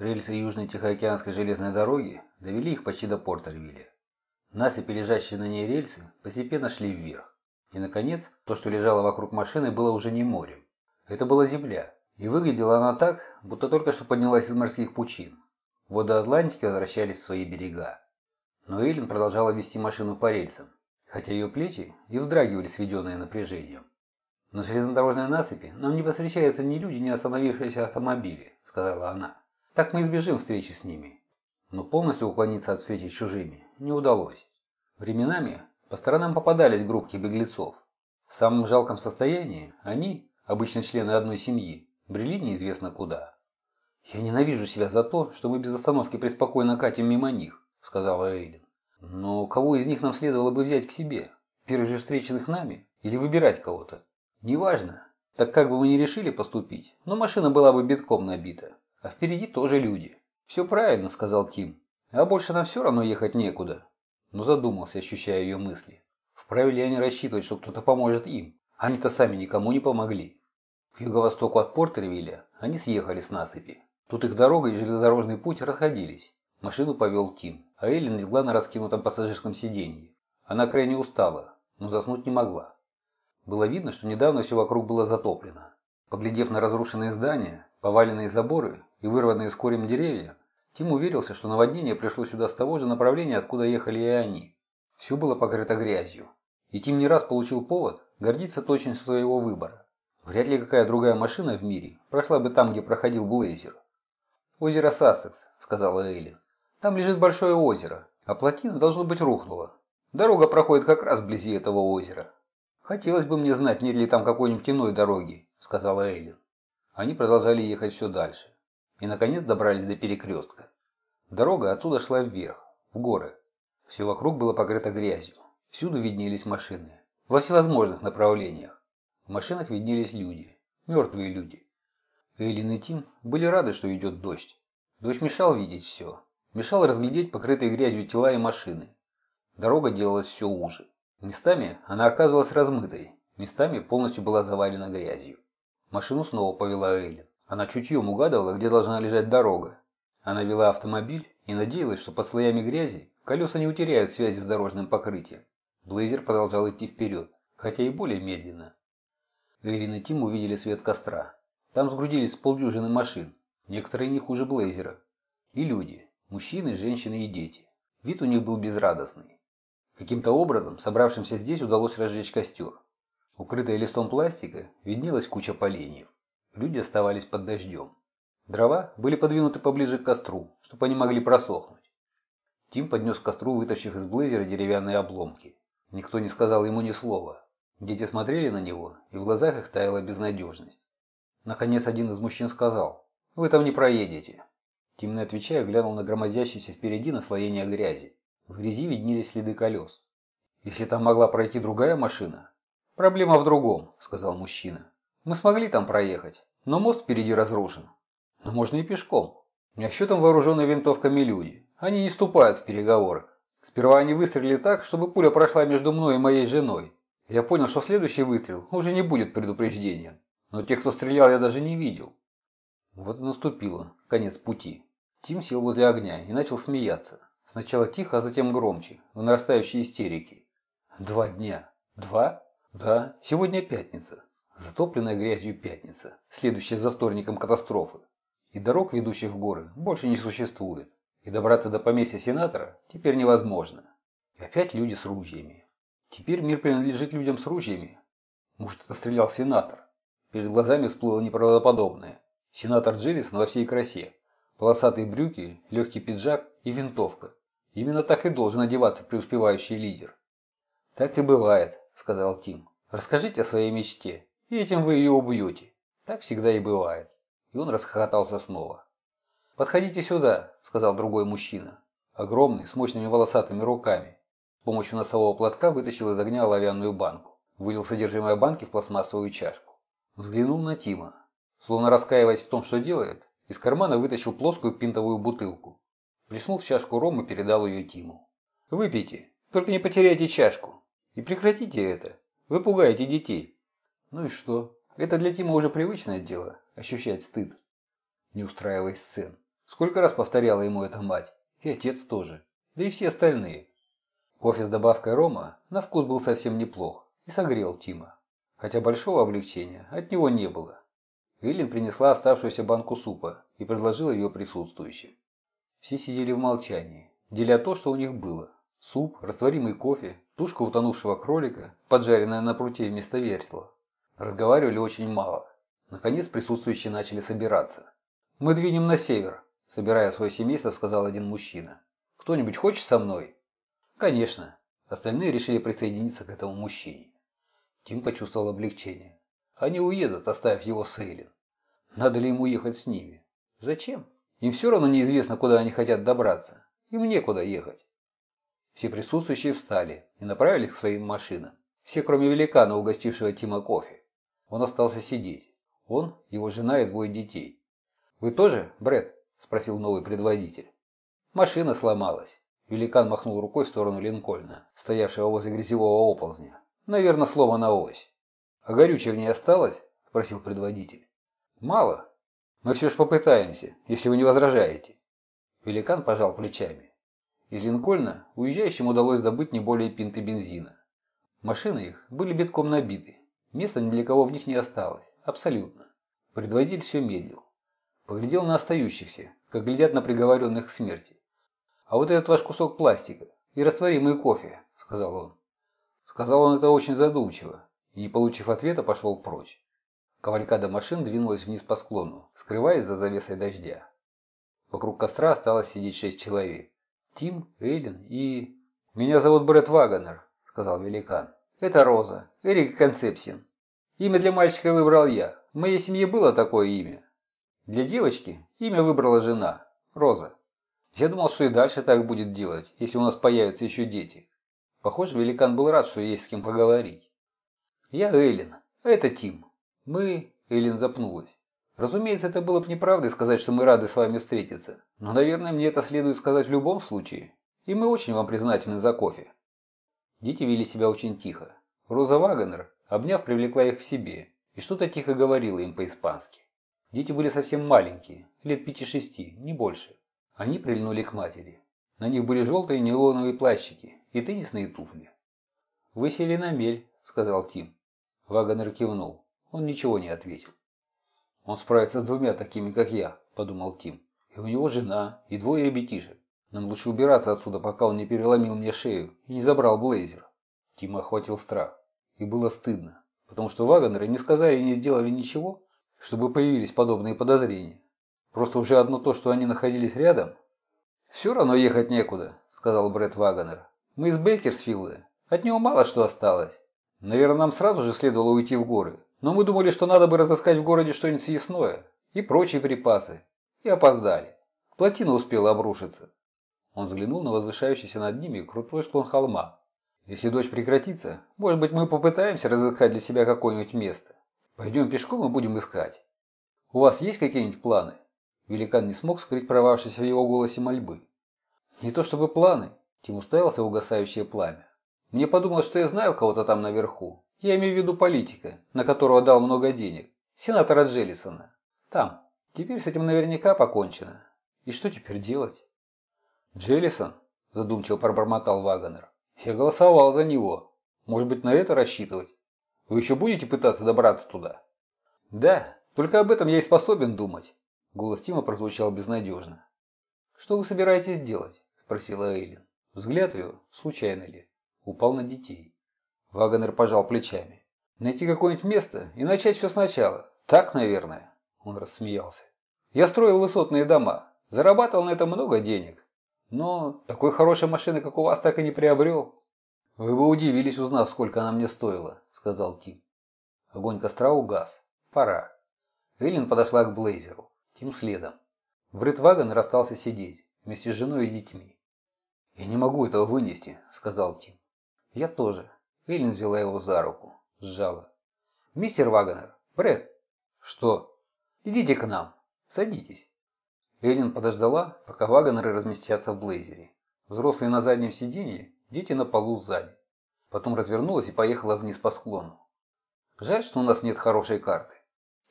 Рельсы Южной Тихоокеанской железной дороги довели их почти до Портервилля. Насыпи, лежащие на ней рельсы, постепенно шли вверх. И, наконец, то, что лежало вокруг машины, было уже не морем. Это была земля. И выглядела она так, будто только что поднялась из морских пучин. Воды Атлантики возвращались в свои берега. Но Эйлин продолжала вести машину по рельсам, хотя ее плечи и вздрагивали, сведенные напряжением. «На железнодорожной насыпи нам не повстречаются ни люди, ни остановившиеся автомобили», — сказала она. «Так мы избежим встречи с ними». Но полностью уклониться от встречи с чужими не удалось. Временами по сторонам попадались группки беглецов. В самом жалком состоянии они, обычно члены одной семьи, брели неизвестно куда. «Я ненавижу себя за то, что мы без остановки преспокойно катим мимо них», — сказала Эйлин. «Но кого из них нам следовало бы взять к себе? Первых же встреченных нами? Или выбирать кого-то? Неважно. Так как бы мы ни решили поступить, но машина была бы битком набита. А впереди тоже люди». «Все правильно», — сказал Тим. «А больше нам все равно ехать некуда но задумался, ощущая ее мысли. Вправе ли они рассчитывать, что кто-то поможет им? Они-то сами никому не помогли. К юго-востоку от Портервилля они съехали с насыпи. Тут их дорога и железнодорожный путь расходились. Машину повел Тим, а Эллен легла на раскинутом пассажирском сиденье. Она крайне устала, но заснуть не могла. Было видно, что недавно все вокруг было затоплено. Поглядев на разрушенные здания, поваленные заборы и вырванные с корем деревья, Тим уверился, что наводнение пришло сюда с того же направления, откуда ехали и они. Все было покрыто грязью. И Тим не раз получил повод гордиться точностью своего выбора. Вряд ли какая другая машина в мире прошла бы там, где проходил Блейзер. «Озеро Сассекс», — сказала Эйлин. «Там лежит большое озеро, а плотина, должно быть, рухнула. Дорога проходит как раз вблизи этого озера». «Хотелось бы мне знать, нет ли там какой-нибудь иной дороги», — сказала Эйлин. Они продолжали ехать все дальше и, наконец, добрались до перекрестка. Дорога отсюда шла вверх, в горы. Все вокруг было покрыто грязью. Всюду виднелись машины. Во всевозможных направлениях. В машинах виднелись люди. Мертвые люди. Эйлин и Тим были рады, что идет дождь. Дождь мешал видеть все. Мешал разглядеть покрытые грязью тела и машины. Дорога делалась все уже. Местами она оказывалась размытой, местами полностью была завалена грязью. Машину снова повела Эйлин. Она чутьем угадывала, где должна лежать дорога. Она вела автомобиль и надеялась, что под слоями грязи колеса не утеряют связи с дорожным покрытием. Блейзер продолжал идти вперед, хотя и более медленно. Эйрин и Тим увидели свет костра. Там сгрудились полдюжины машин, некоторые не хуже Блейзера. И люди, мужчины, женщины и дети. Вид у них был безрадостный. Каким-то образом собравшимся здесь удалось разжечь костер. Укрытая листом пластика виднелась куча поленьев. Люди оставались под дождем. Дрова были подвинуты поближе к костру, чтобы они могли просохнуть. Тим поднес к костру, вытащив из блейзера деревянные обломки. Никто не сказал ему ни слова. Дети смотрели на него, и в глазах их таяла безнадежность. Наконец один из мужчин сказал, «Вы там не проедете». Тим, не отвечая, глянул на громоздящийся впереди наслоение грязи. В грязи виднелись следы колес. «Если там могла пройти другая машина?» «Проблема в другом», — сказал мужчина. Мы смогли там проехать, но мост впереди разрушен. Но можно и пешком. Меня что там вооруженные винтовками люди? Они не ступают в переговоры. Сперва они выстрелили так, чтобы пуля прошла между мной и моей женой. Я понял, что следующий выстрел уже не будет предупреждением. Но тех, кто стрелял, я даже не видел. Вот и наступило конец пути. Тим сел возле огня и начал смеяться. Сначала тихо, а затем громче, в нарастающей истерике. Два дня. Два? Да, сегодня пятница. Затопленная грязью пятница, следующая за вторником катастрофы. И дорог, ведущих в горы, больше не существует. И добраться до поместья сенатора теперь невозможно. И опять люди с ружьями. Теперь мир принадлежит людям с ружьями. Может, это стрелял сенатор? Перед глазами всплыло неправдоподобное. Сенатор Джиллисон во всей красе. Полосатые брюки, легкий пиджак и винтовка. Именно так и должен одеваться преуспевающий лидер. «Так и бывает», — сказал Тим. «Расскажите о своей мечте и этим вы ее убьете. Так всегда и бывает. И он расхохотался снова. «Подходите сюда», — сказал другой мужчина. Огромный, с мощными волосатыми руками. С помощью носового платка вытащил из огня оловянную банку. Вылил содержимое банки в пластмассовую чашку. Взглянул на Тима. Словно раскаиваясь в том, что делает, из кармана вытащил плоскую пинтовую бутылку. Плеснул в чашку ром и передал ее Тиму. «Выпейте, только не потеряйте чашку. И прекратите это. Вы пугаете детей». Ну и что? Это для Тима уже привычное дело – ощущать стыд. Не устраивай сцен. Сколько раз повторяла ему эта мать. И отец тоже. Да и все остальные. Кофе с добавкой рома на вкус был совсем неплох и согрел Тима. Хотя большого облегчения от него не было. Эллен принесла оставшуюся банку супа и предложила ее присутствующим. Все сидели в молчании, деля то, что у них было. Суп, растворимый кофе, тушка утонувшего кролика, поджаренная на пруте вместо вертела. Разговаривали очень мало. Наконец присутствующие начали собираться. «Мы двинем на север», – собирая свое семейство, сказал один мужчина. «Кто-нибудь хочет со мной?» «Конечно». Остальные решили присоединиться к этому мужчине. Тим почувствовал облегчение. Они уедут, оставив его с Эйлин. Надо ли ему ехать с ними? Зачем? Им все равно неизвестно, куда они хотят добраться. Им некуда ехать. Все присутствующие встали и направились к своим машинам. Все, кроме великана, угостившего Тима кофе. Он остался сидеть. Он, его жена и двое детей. «Вы тоже, Бред? спросил новый предводитель. Машина сломалась. Великан махнул рукой в сторону Линкольна, стоявшего возле грязевого оползня. Наверное, сломана ось. «А горючее в ней осталось?» – спросил предводитель. «Мало. Мы все же попытаемся, если вы не возражаете». Великан пожал плечами. Из Линкольна уезжающим удалось добыть не более пинты бензина. Машины их были битком набиты. Места ни для кого в них не осталось. Абсолютно. Предводитель все медлил. Поглядел на остающихся, как глядят на приговоренных к смерти. «А вот этот ваш кусок пластика и растворимый кофе», — сказал он. Сказал он это очень задумчиво, и, не получив ответа, пошел прочь. Кавалькада машин двинулась вниз по склону, скрываясь за завесой дождя. Вокруг костра осталось сидеть шесть человек. Тим, Эйлин и... «Меня зовут Брэд Вагонер», — сказал великан. «Это Роза, Эрик Концепсин. Имя для мальчика выбрал я. В моей семье было такое имя. Для девочки имя выбрала жена, Роза. Я думал, что и дальше так будет делать, если у нас появятся еще дети. Похоже, великан был рад, что есть с кем поговорить. Я Эйлин, а это Тим. Мы... Эйлин запнулась. Разумеется, это было бы неправдой сказать, что мы рады с вами встретиться. Но, наверное, мне это следует сказать в любом случае. И мы очень вам признательны за кофе. Дети вели себя очень тихо. Роза Вагонер, обняв, привлекла их к себе и что-то тихо говорила им по-испански. Дети были совсем маленькие, лет пяти-шести, не больше. Они прильнули к матери. На них были желтые нейлоновые плащики и теннисные туфли. «Вы сели на мель», — сказал Тим. Вагонер кивнул. Он ничего не ответил. «Он справится с двумя такими, как я», – подумал Тим. «И у него жена, и двое ребятишек. Нам лучше убираться отсюда, пока он не переломил мне шею и не забрал блейзер». Тима охватил страх. И было стыдно, потому что Вагонеры не сказали и не сделали ничего, чтобы появились подобные подозрения. Просто уже одно то, что они находились рядом. «Все равно ехать некуда», – сказал Брэд Вагонер. «Мы из Бейкерсфилда. От него мало что осталось. Наверное, нам сразу же следовало уйти в горы. Но мы думали, что надо бы разыскать в городе что-нибудь съестное и прочие припасы. И опоздали. Плотина успела обрушиться. Он взглянул на возвышающийся над ними крутой склон холма. Если дождь прекратится, может быть, мы попытаемся разыскать для себя какое-нибудь место. Пойдем пешком и будем искать. У вас есть какие-нибудь планы? Великан не смог скрыть провавшись в его голосе мольбы. Не то чтобы планы. Тим уставился в угасающее пламя. Мне подумалось, что я знаю кого-то там наверху, я имею в виду политика, на которого дал много денег. Сенатора Джеллисона. Там. Теперь с этим наверняка покончено. И что теперь делать? Джеллисон? Задумчиво пробормотал Вагонер. Я голосовал за него. Может быть, на это рассчитывать? Вы еще будете пытаться добраться туда? Да, только об этом я и способен думать. Голос Тима прозвучал безнадежно. «Что вы собираетесь делать?» – спросила Эйлин. Взгляд ее, случайно ли, упал на детей. Вагонер пожал плечами. «Найти какое-нибудь место и начать все сначала. Так, наверное?» Он рассмеялся. «Я строил высотные дома. Зарабатывал на это много денег. Но такой хорошей машины, как у вас, так и не приобрел». «Вы бы удивились, узнав, сколько она мне стоила», — сказал Тим. Огонь костра угас. Пора. Эллен подошла к Блейзеру. Тим следом. Брит Вагонер остался сидеть, вместе с женой и детьми. «Я не могу этого вынести», — сказал Тим. «Я тоже», Эллен взяла его за руку, сжала. «Мистер Вагонер, Брэд!» «Что?» «Идите к нам. Садитесь». Эллен подождала, пока Вагонеры разместятся в блейзере. Взрослые на заднем сиденье, дети на полу сзади. Потом развернулась и поехала вниз по склону. «Жаль, что у нас нет хорошей карты».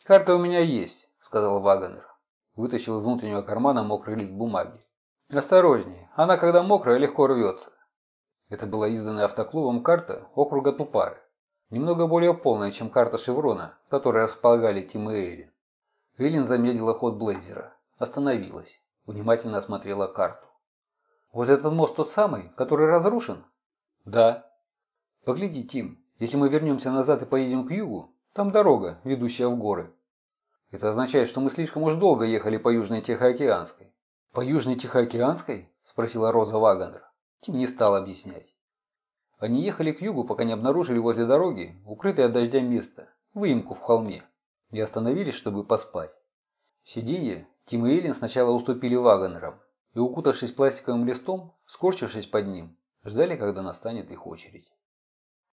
«Карта у меня есть», — сказал Вагонер. Вытащил из внутреннего кармана мокрый лист бумаги. «Осторожнее, она, когда мокрая, легко рвется». Это была изданная автоклубом карта округа Тупары. Немного более полная, чем карта Шеврона, которой располагали Тим и Эйлин. Эйлин замедлила ход Блейзера. Остановилась. Внимательно осмотрела карту. «Вот этот мост тот самый, который разрушен?» «Да». «Погляди, Тим, если мы вернемся назад и поедем к югу, там дорога, ведущая в горы. Это означает, что мы слишком уж долго ехали по Южной Тихоокеанской. По Южной Тихоокеанской? Спросила Роза Вагандер. Тим не стал объяснять. Они ехали к югу, пока не обнаружили возле дороги укрытое от дождя место, выемку в холме, и остановились, чтобы поспать. Сиденье Тим и Эллен сначала уступили Вагонерам, и, укутавшись пластиковым листом, скорчившись под ним, ждали, когда настанет их очередь.